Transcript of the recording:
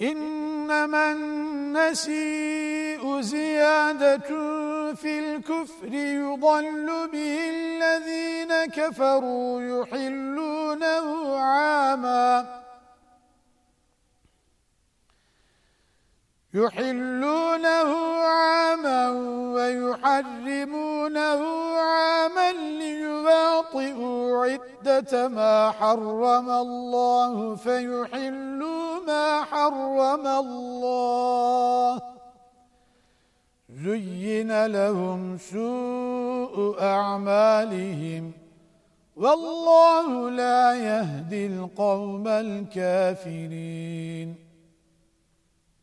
إنما النسيء زيادة في الكفر يضل به الذين كفروا يحلونه عاما. يحلونه عاما ويحرمونه عاما ليواطئوا عدة ما حرم الله فيحلوا ما حرم الله. زين لهم سوء أعمالهم. والله لا يهدي القوم الكافرين.